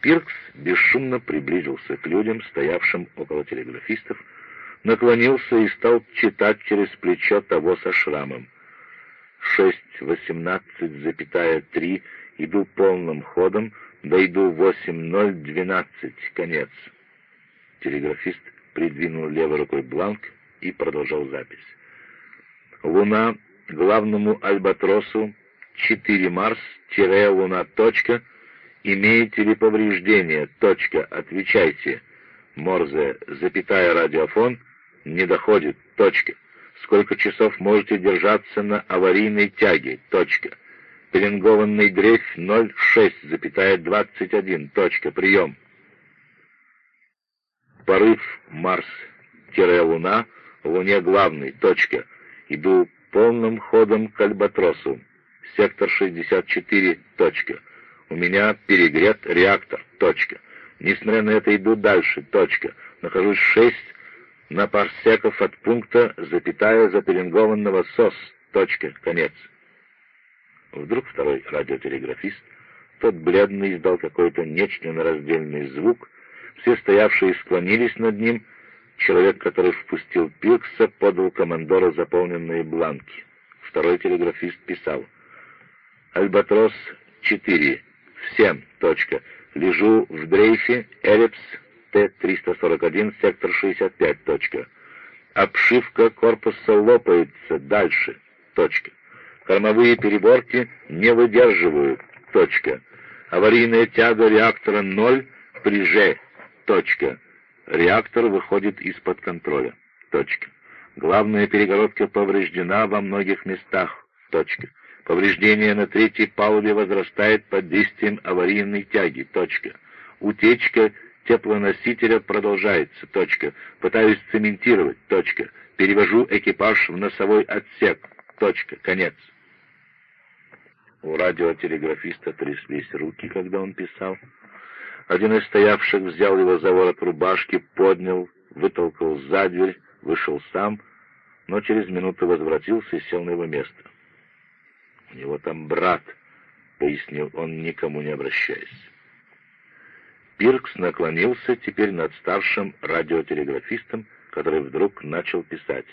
Пиркс бесшумно приблизился к людям, стоявшим около телеграфистов, наклонился и стал читать через плечо того со шрамом. «Шесть восемнадцать, запятая три, иду полным ходом, дойду восемь ноль двенадцать, конец». Телеграфист придвинул левой рукой бланк и продолжал запись. «Луна главному альбатросу 4 Марс, луна, точка, имеете ли повреждения, точка, отвечайте. Морзе, запятая радиофон, не доходит, точка. Сколько часов можете держаться на аварийной тяге, точка. Пеленгованный дрейф 0,6, запятая 21, точка, прием. Порыв Марс-Луна, Луне главный, точка. Иду полным ходом к Альбатросу. Сектор 64, точка. У меня перегрет реактор, точка. Несмотря на это иду дальше, точка. Нахожусь 6 на парсеков от пункта, запятая запеленгованного СОС, точка, конец. Вдруг второй радиотелеграфист, тот бледный, издал какой-то нечленораздельный звук, все стоявшие склонились над ним, человек, который впустил Пилкса, подал командору заполненные бланки. Второй телеграфист писал «Альбатрос 4, всем, точка, лежу в дрейфе, Эллипс, Т-341, сектор 65, точка. Обшивка корпуса лопается, дальше, точка. Кормовые переборки не выдерживают, точка. Аварийная тяга реактора 0 при Ж, точка. Реактор выходит из-под контроля, точка. Главная перегородка повреждена во многих местах, точка. Повреждение на третьей палубе возрастает под действием аварийной тяги. Точка. Утечка теплоносителя продолжается. Точка. Пытаюсь цементировать. Точка. Перевожу экипаж в носовой отсек. Точка. Конец. У радиотелеграфиста тряслись руки, когда он писал. Один из стоявших взял его за ворот рубашки, поднял, вытолкал за дверь, вышел сам, но через минуту возвратился и сел на его место. «У него там брат», — пояснил он, никому не обращаясь. Пиркс наклонился теперь над старшим радиотелеграфистом, который вдруг начал писать.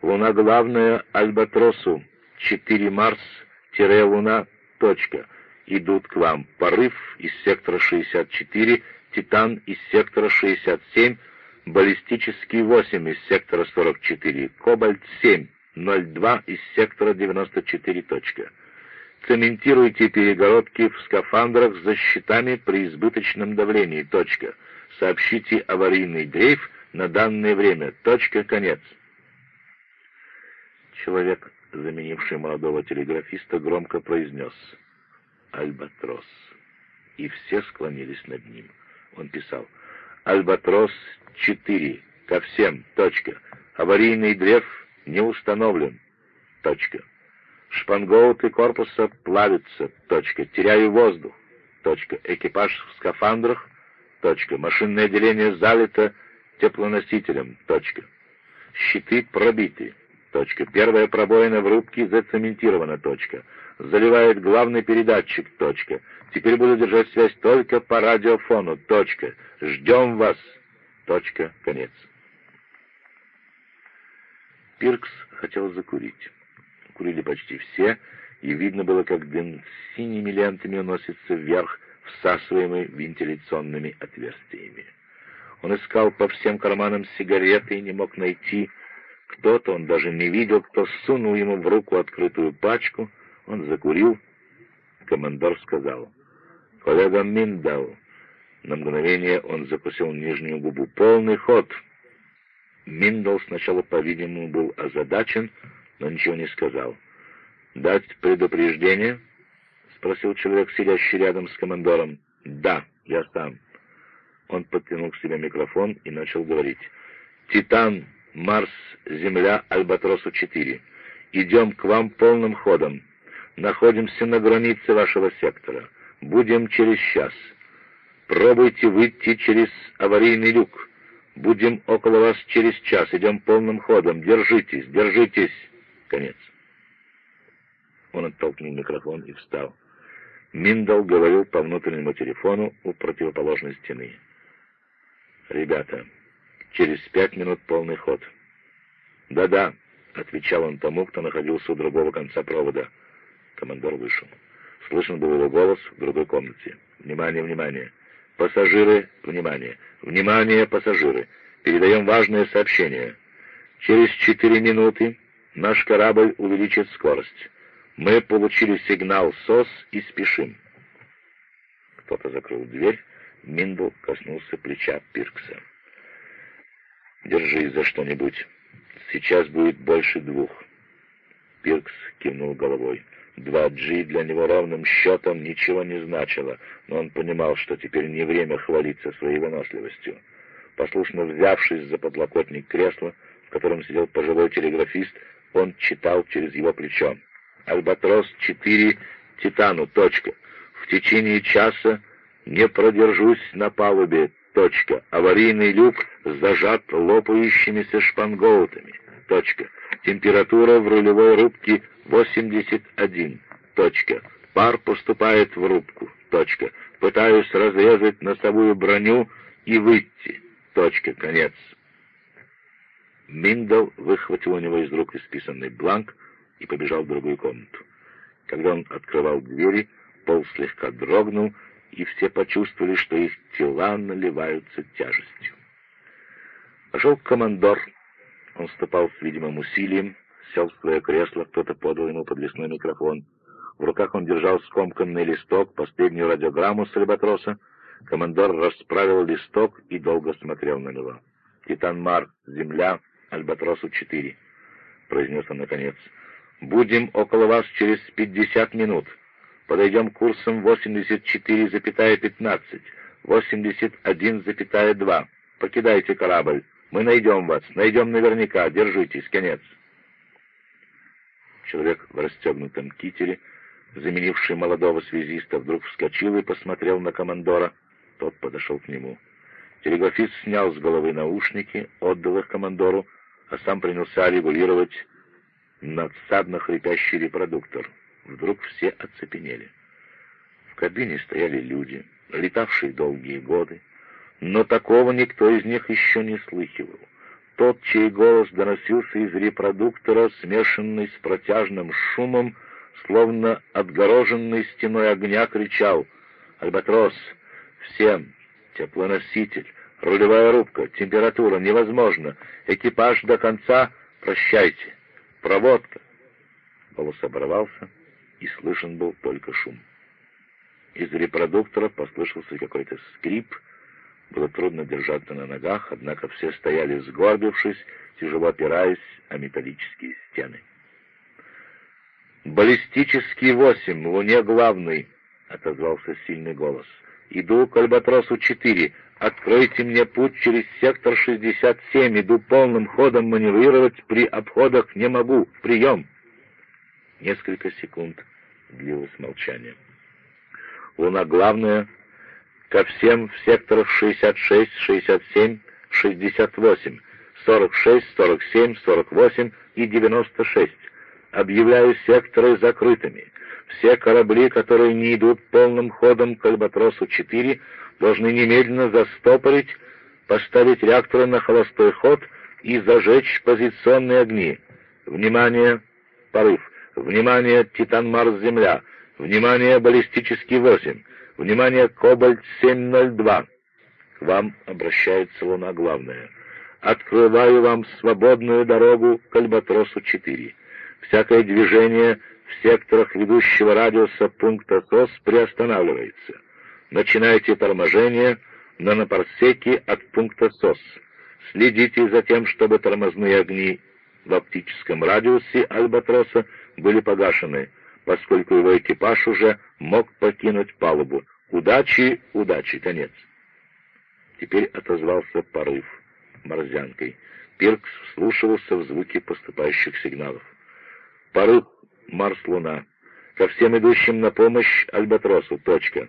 «Луна главная Альбатросу, 4 Марс-Луна, точка. Идут к вам. Порыв из сектора 64, Титан из сектора 67, баллистический 8 из сектора 44, Кобальт 7, 02 из сектора 94. Точка. Цементируйте перегородки в скафандрах с защитами при избыточном давлении. Точка. Сообщите аварийный дрейф на данное время. Точка. Конец. Человек, заменивший молодого телеграфиста, громко произнес «Альбатрос». И все склонились над ним. Он писал «Альбатрос 4. Ко всем. Точка. Аварийный дрейф не установлен. Точка. Шпангоуты корпуса плавятся. Точка. Теряю воздух. Точка. Экипаж в скафандрах. Точка. Машинное отделение залито теплоносителем. Точка. Щиты пробиты. Точка. Первая пробоина в рубке зацементирована. Точка. Заливает главный передатчик. Точка. Теперь буду держать связь только по радиофону. Точка. Ждем вас. Точка. Конец. Пиркс хотел закурить. Курили почти все, и видно было, как дым с синими лентами уносится вверх, всасываемый вентиляционными отверстиями. Он искал по всем карманам сигареты и не мог найти. Кто-то, он даже не видел, кто сунул ему в руку открытую пачку. Он закурил. Командор сказал, «Коллега Миндал». На мгновение он закусил нижнюю губу. «Полный ход!» Миндл сначала, по-видимому, был озадачен, но ничего не сказал. «Дать предупреждение?» — спросил человек, сидящий рядом с командором. «Да, я сам». Он подтянул к себе микрофон и начал говорить. «Титан, Марс, Земля, Альбатросу-4. Идем к вам полным ходом. Находимся на границе вашего сектора. Будем через час. Пробуйте выйти через аварийный люк. Будем около вас через час. Идем полным ходом. Держитесь, держитесь. Конец. Он оттолкнул микрофон и встал. Миндал говорил по внутреннему телефону у противоположной стены. «Ребята, через пять минут полный ход». «Да-да», — отвечал он тому, кто находился у другого конца провода. Командор вышел. Слышен был его голос в другой комнате. «Внимание, внимание! Пассажиры, внимание! Внимание, пассажиры! Передаем важное сообщение. Через четыре минуты наш корабль увеличит скорость. Мы получили сигнал СОС и спешим. Кто-то закрыл дверь. Миндл коснулся плеча Пиркса. «Держись за что-нибудь. Сейчас будет больше двух». Пиркс кивнул головой. Два G для него ровным счетом ничего не значило, но он понимал, что теперь не время хвалиться своей выносливостью. Послушно взявшись за подлокотник кресла, в котором сидел пожилой телеграфист, он читал через его плечо. Альбатрос-4 Титану. Точка. В течение часа не продержусь на палубе. Точка. Аварийный люк зажат лопающимися шпангоутами. Точка. Температура в рулевой рубке 81. Точка. Пар поступает в рубку. Точка. Пытаюсь разрезать носовую броню и выйти. Точка. Конец. Миндл выхватил у него из рук исписанный бланк, и побежал в другую комнату. Когда он открывал двери, пол слегка дрогнул, и все почувствовали, что их тела наливаются тяжестью. Пошел командор. Он ступал с видимым усилием, сел в свое кресло, кто-то подал ему подвесной микрофон. В руках он держал скомканный листок, последнюю радиограмму с альбатроса. Командор расправил листок и долго смотрел на него. «Титан Мар, Земля, Альбатросу-4», — произнес он наконец. Будем около вас через 50 минут. Подойдем курсом 84,15, 81,2. Покидайте корабль. Мы найдем вас. Найдем наверняка. Держитесь. Конец. Человек в расстегнутом кителе, заменивший молодого связиста, вдруг вскочил и посмотрел на командора. Тот подошел к нему. Телеграфист снял с головы наушники, отдал их командору, а сам принялся регулировать надсадно хрипящий репродуктор. Вдруг все оцепенели. В кабине стояли люди, летавшие долгие годы, но такого никто из них еще не слыхивал. Тот, чей голос доносился из репродуктора, смешанный с протяжным шумом, словно отгороженный стеной огня, кричал «Альбатрос! Всем! Теплоноситель! Рулевая рубка! Температура! Невозможно! Экипаж до конца! Прощайте!» Проводка!» Голос оборвался, и слышен был только шум. Из репродуктора послышался какой-то скрип. Было трудно держаться на ногах, однако все стояли сгорбившись, тяжело опираясь о металлические стены. «Баллистический восемь, Луне главный!» — отозвался сильный голос. «Иду к Альбатросу-4. Откройте мне путь через сектор 67. Иду полным ходом маневрировать, при обходах не могу. Прием!» Несколько секунд длилось молчание. «Луна главная. Ко всем в секторах 66, 67, 68, 46, 47, 48 и 96. Объявляю секторы закрытыми. Все корабли, которые не идут полным ходом к Альбатросу-4, должны немедленно застопорить, поставить реакторы на холостой ход и зажечь позиционные огни. Внимание, порыв. Внимание, Титан-Марс-Земля. Внимание, баллистический 8. Внимание, Кобальт-702. К вам обращается Луна Главная. Открываю вам свободную дорогу к Альбатросу-4. Всякое движение в секторах ведущего радиуса пункта СОС приостанавливается. Начинайте торможение на напарсеке от пункта СОС. Следите за тем, чтобы тормозные огни в оптическом радиусе Альбатроса были погашены, поскольку его экипаж уже мог покинуть палубу. Удачи, удачи, конец. Теперь отозвался порыв морзянкой. Пиркс вслушивался в звуки поступающих сигналов. Порыв Марс-Луна. Ко всем идущим на помощь Альбатросу. Точка.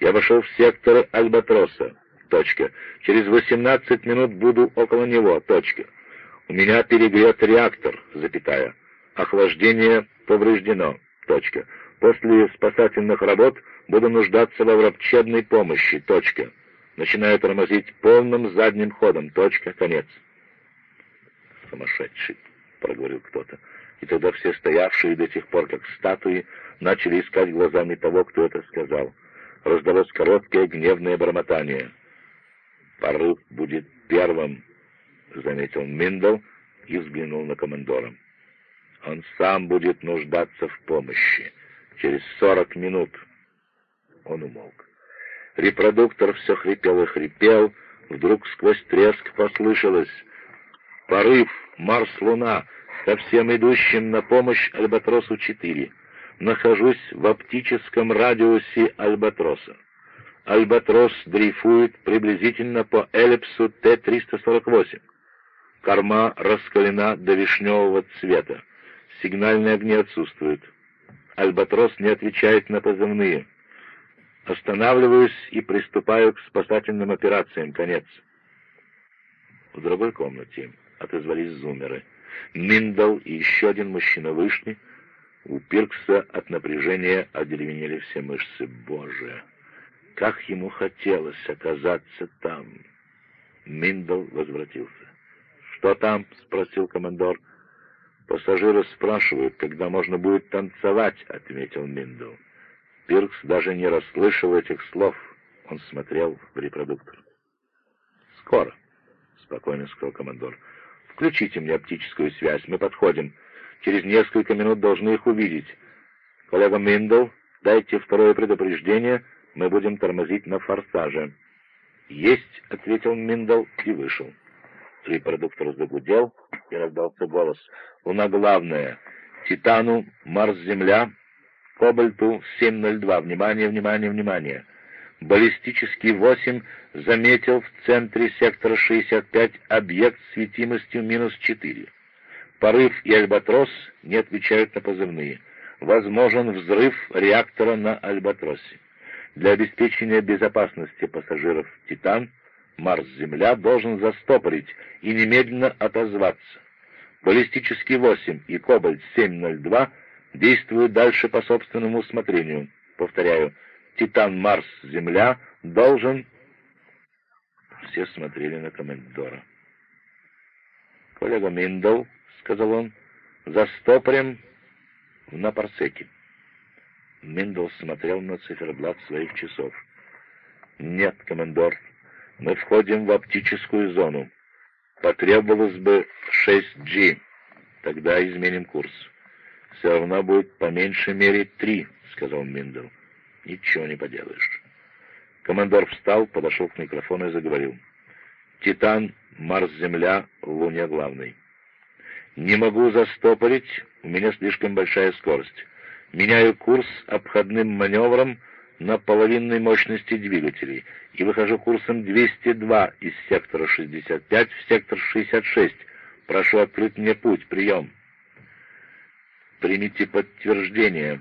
Я вошел в сектор Альбатроса. Точка. Через 18 минут буду около него. Точка. У меня перегрет реактор. Запятая. Охлаждение повреждено. Точка. После спасательных работ Буду нуждаться во врачебной помощи. Точка. Начинаю тормозить полным задним ходом. Точка. Конец. Сумасшедший, проговорил кто-то. И тогда все стоявшие до сих пор как статуи начали искать глазами того, кто это сказал. Раздалось короткое гневное бормотание. «Порыв будет первым», — заметил Миндл и взглянул на командора. «Он сам будет нуждаться в помощи. Через сорок минут». Он умолк. Репродуктор все хрипел и хрипел. Вдруг сквозь треск послышалось «Порыв! Марс-Луна! Ко всем идущим на помощь Альбатросу-4. Нахожусь в оптическом радиусе Альбатроса. Альбатрос дрейфует приблизительно по эллипсу Т-348. Корма раскалена до вишневого цвета. Сигнальные огни отсутствуют. Альбатрос не отвечает на позывные. Останавливаюсь и приступаю к спасательным операциям. Конец. В другой комнате отозвались зумеры. Миндал и еще один мужчина вышли. У Пиркса от напряжения одеревенели все мышцы. Боже, как ему хотелось оказаться там. Миндал возвратился. «Что там?» — спросил командор. «Пассажиры спрашивают, когда можно будет танцевать», — ответил Миндал. Пиркс даже не расслышал этих слов. Он смотрел в репродуктор. «Скоро», — спокойно сказал командор. «Включите мне оптическую связь, мы подходим. Через несколько минут должны их увидеть. Коллега Миндл, дайте второе предупреждение, мы будем тормозить на форсаже». «Есть», — ответил Миндл и вышел. Репродуктор загудел, и раздался голос. «Луна главная. Титану, Марс-Земля, Кобальту 702. Внимание, внимание, внимание!» Баллистический 8 заметил в центре сектора 65 объект светимостью минус 4. Порыв и Альбатрос не отвечают на позывные. Возможен взрыв реактора на Альбатросе. Для обеспечения безопасности пассажиров «Титан» Марс-Земля должен застопорить и немедленно отозваться. Баллистический 8 и Кобальт-702 действуют дальше по собственному усмотрению. Повторяю, Титан Марс Земля должен... Все смотрели на комендора. «Коллега Миндл», — сказал он, — «застопорим на парсеке». Миндл смотрел на циферблат своих часов. «Нет, командор, мы входим в оптическую зону. Потребовалось бы 6G. Тогда изменим курс. Все равно будет по меньшей мере три, сказал Миндл. Ничего не поделаешь. Командор встал, подошел к микрофону и заговорил. «Титан, Марс-Земля, Луне главный. Не могу застопорить, у меня слишком большая скорость. Меняю курс обходным маневром на половинной мощности двигателей и выхожу курсом 202 из сектора 65 в сектор 66. Прошу открыть мне путь. Прием. Примите подтверждение.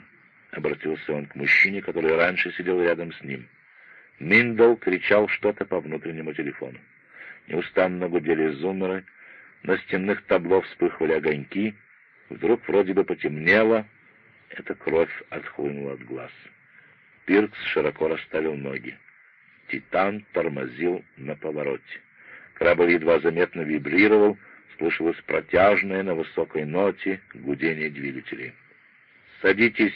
— обратился он к мужчине, который раньше сидел рядом с ним. Миндл кричал что-то по внутреннему телефону. Неустанно гудели зумеры, на стенных табло вспыхивали огоньки, вдруг вроде бы потемнело, эта кровь отхлынула от глаз. Пиркс широко расставил ноги. Титан тормозил на повороте. Корабль едва заметно вибрировал, слышалось протяжное на высокой ноте гудение двигателей. «Садитесь!»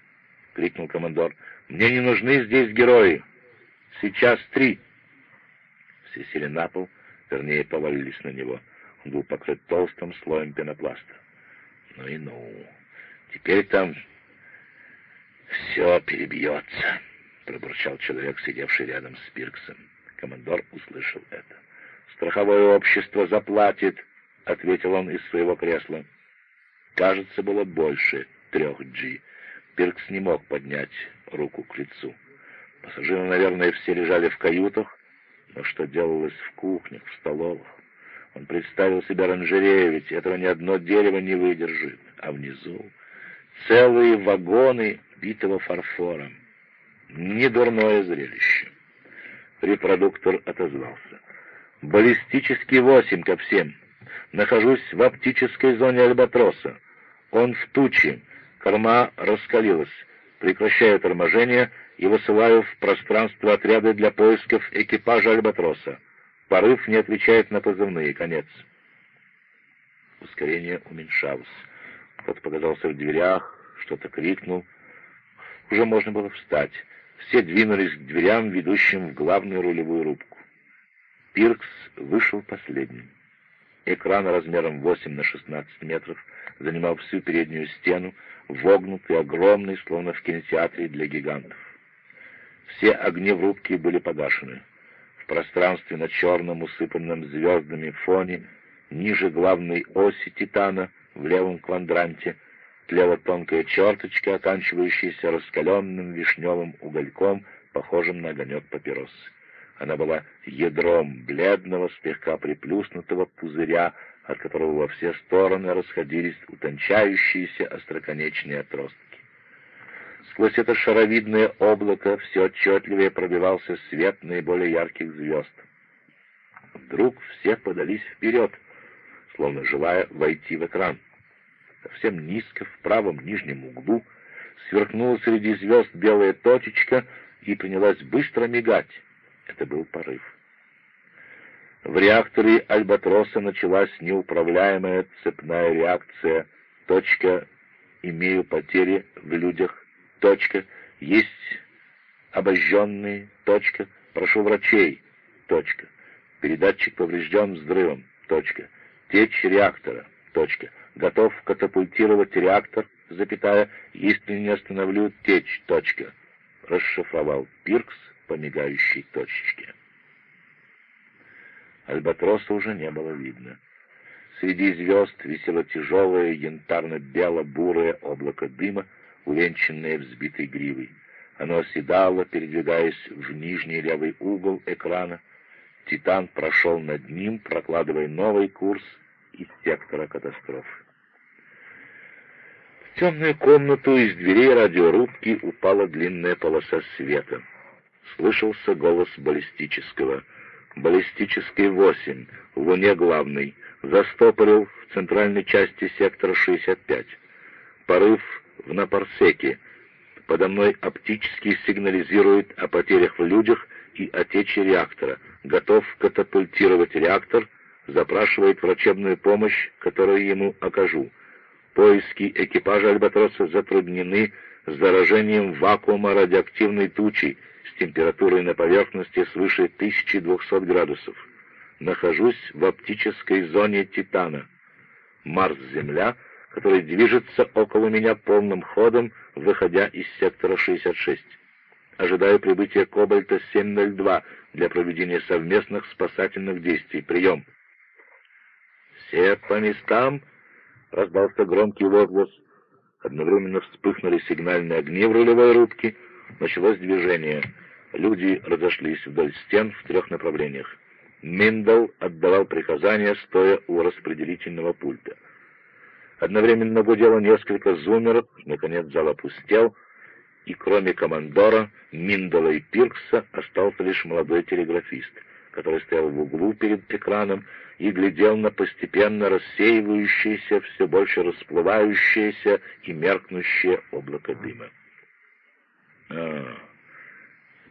— крикнул командор. «Мне не нужны здесь герои! Сейчас три!» Все сели на пол, вернее, повалились на него. Он был покрыт толстым слоем пенопласта. «Ну и ну! Теперь там все перебьется!» — пробурчал человек, сидевший рядом с Пирксом. Командор услышал это. «Страховое общество заплатит!» — ответил он из своего кресла. Кажется, было больше трех «Джи». Пиркс не мог поднять руку к лицу. Пассажиры, наверное, все лежали в каютах, но что делалось в кухнях, в столовых? Он представил себе оранжерею, ведь этого ни одно дерево не выдержит. А внизу целые вагоны битого фарфором. Недурное зрелище. Репродуктор отозвался. «Баллистический восемь ко всем. Нахожусь в оптической зоне Альбатроса. Он в туче. Корма раскалилась. Прекращаю торможение и высылаю в пространство отряды для поисков экипажа Альбатроса. Порыв не отвечает на позывные. Конец. Ускорение уменьшалось. Кто-то показался в дверях, что-то крикнул. Уже можно было встать. Все двинулись к дверям, ведущим в главную рулевую рубку. Пиркс вышел последним. Экран размером 8 на 16 метров занимал всю переднюю стену, вогнутый, огромный, словно в кинотеатре для гигантов. Все огни в рубке были погашены. В пространстве на черном, усыпанном звездами фоне, ниже главной оси Титана, в левом квадранте, тлела тонкая черточка, оканчивающаяся раскаленным вишневым угольком, похожим на огонек папиросы. Она была ядром бледного, слегка приплюснутого пузыря, от которого во все стороны расходились утончающиеся остроконечные отростки. Сквозь это шаровидное облако все отчетливее пробивался свет наиболее ярких звезд. Вдруг все подались вперед, словно желая войти в экран. Совсем низко, в правом нижнем углу, сверкнула среди звезд белая точечка и принялась быстро мигать. Это был порыв. В реакторе Альбатроса началась неуправляемая цепная реакция. Точка «Имею потери в людях». Точка «Есть обожженные». Точка «Прошу врачей». Точка «Передатчик поврежден взрывом». Точка «Течь реактора». Точка «Готов катапультировать реактор». Запятая «Если не остановлю течь». Точка расшифровал Пиркс по мигающей точечке. Альбатроса уже не было видно. Среди звезд висело тяжелое янтарно-бело-бурое облако дыма, увенчанное взбитой гривой. Оно оседало, передвигаясь в нижний левый угол экрана. Титан прошел над ним, прокладывая новый курс из сектора катастрофы. Темную комнату из дверей радиорубки упала длинная полоса света. Слышался голос баллистического — баллистический 8, в Луне главный, застопорил в центральной части сектора 65. Порыв в Напарсеке. Подо мной оптически сигнализирует о потерях в людях и о тече реактора. Готов катапультировать реактор, запрашивает врачебную помощь, которую ему окажу. Поиски экипажа «Альбатроса» затруднены заражением вакуума радиоактивной тучи, температурой на поверхности свыше 1200 градусов. Нахожусь в оптической зоне Титана. Марс-Земля, который движется около меня полным ходом, выходя из сектора 66. Ожидаю прибытия Кобальта-702 для проведения совместных спасательных действий. Прием. «Все по местам!» — раздался громкий возглас. Одновременно вспыхнули сигнальные огни в рулевой рубке. Началось движение — Люди разошлись вдоль стен в трех направлениях. Миндал отдавал приказания, стоя у распределительного пульта. Одновременно гудело несколько зумеров, наконец зал опустел, и кроме командора, Миндала и Пиркса остался лишь молодой телеграфист, который стоял в углу перед экраном и глядел на постепенно рассеивающееся, все больше расплывающееся и меркнущее облако дыма. «А,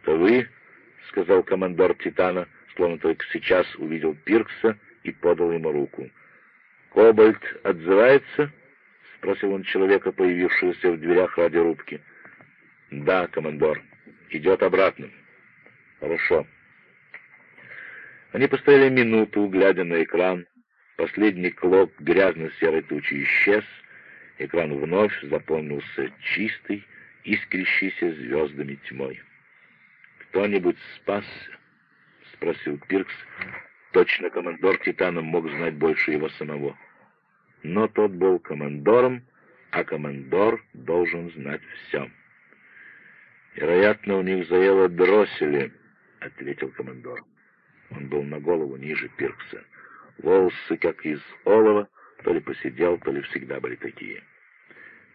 «Это вы?» — сказал командор Титана, словно только сейчас увидел Пиркса и подал ему руку. «Кобальт отзывается?» — спросил он человека, появившегося в дверях радиорубки. «Да, командор. Идет обратно». «Хорошо». Они постояли минуту, глядя на экран. Последний клок грязно-серой тучи исчез. Экран вновь заполнился чистой, искрящейся звездами тьмой. «Кто-нибудь спасся?» — спросил Пиркс. Точно командор Титана мог знать больше его самого. Но тот был командором, а командор должен знать все. «Вероятно, у них заело дроссели», — ответил командор. Он был на голову ниже Пиркса. Волосы, как из олова, то ли посидел, то ли всегда были такие.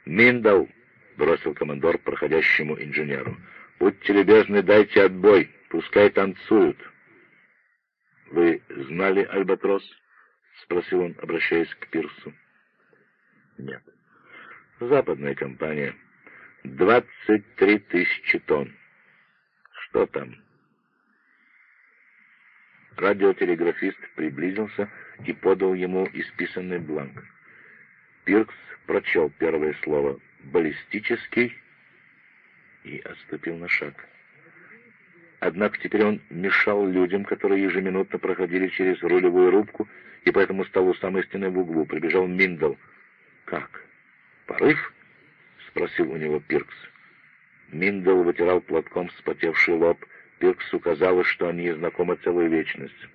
«Миндал!» — бросил командор проходящему инженеру. Будьте любезны, дайте отбой, пускай танцуют. — Вы знали Альбатрос? — спросил он, обращаясь к Пирсу. — Нет. Западная компания. Двадцать три тысячи тонн. «Что там?» Радиотелеграфист приблизился и подал ему исписанный бланк. Пиркс прочел первое слово «баллистический» и отступил на шаг. Однако теперь он мешал людям, которые ежеминутно проходили через рулевую рубку, и поэтому стал у самой стены в углу. Прибежал Миндл. «Как прорыв?» — спросил у него Пиркс. Миндл вытирал платком вспотевший лоб. Пирксу казалось, что они знакомы целую вечность.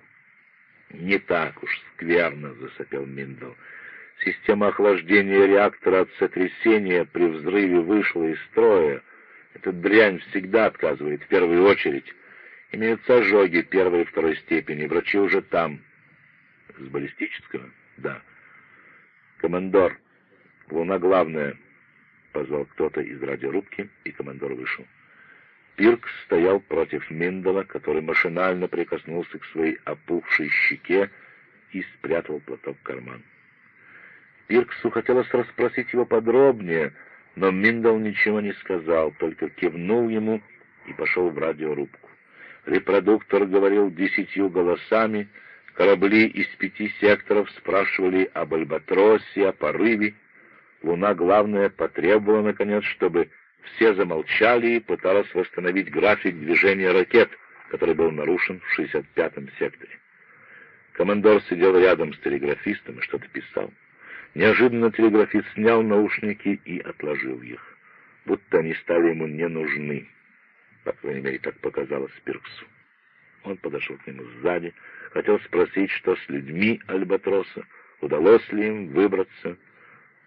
«Не так уж скверно», — засопел Миндл. «Система охлаждения реактора от сотрясения при взрыве вышла из строя. Эта дрянь всегда отказывает в первую очередь. Имеются ожоги первой и второй степени. Врачи уже там. С баллистического? Да. Командор, луна главная. Позвал кто-то из радиорубки, и командор вышел. Пирк стоял против Миндала, который машинально прикоснулся к своей опухшей щеке и спрятал платок в карман. Пирксу хотелось расспросить его подробнее, но Миндал ничего не сказал, только кивнул ему и пошел в радиорубку. Репродуктор говорил десятью голосами, корабли из пяти секторов спрашивали об Альбатросе, о порыве. Луна, главное, потребовала, наконец, чтобы все замолчали и пыталась восстановить график движения ракет, который был нарушен в 65-м секторе. Командор сидел рядом с телеграфистом и что-то писал. Неожиданно телеграфист снял наушники и отложил их, будто они стали ему не нужны. По крайней мере, так показалось Пирксу. Он подошел к нему сзади, хотел спросить, что с людьми Альбатроса, удалось ли им выбраться.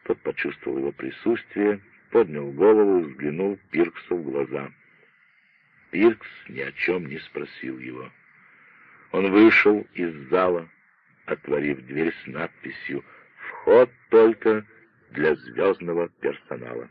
Тот почувствовал его присутствие, поднял голову взглянул Пирксу в глаза. Пиркс ни о чем не спросил его. Он вышел из зала, отворив дверь с надписью «Вход только для звездного персонала».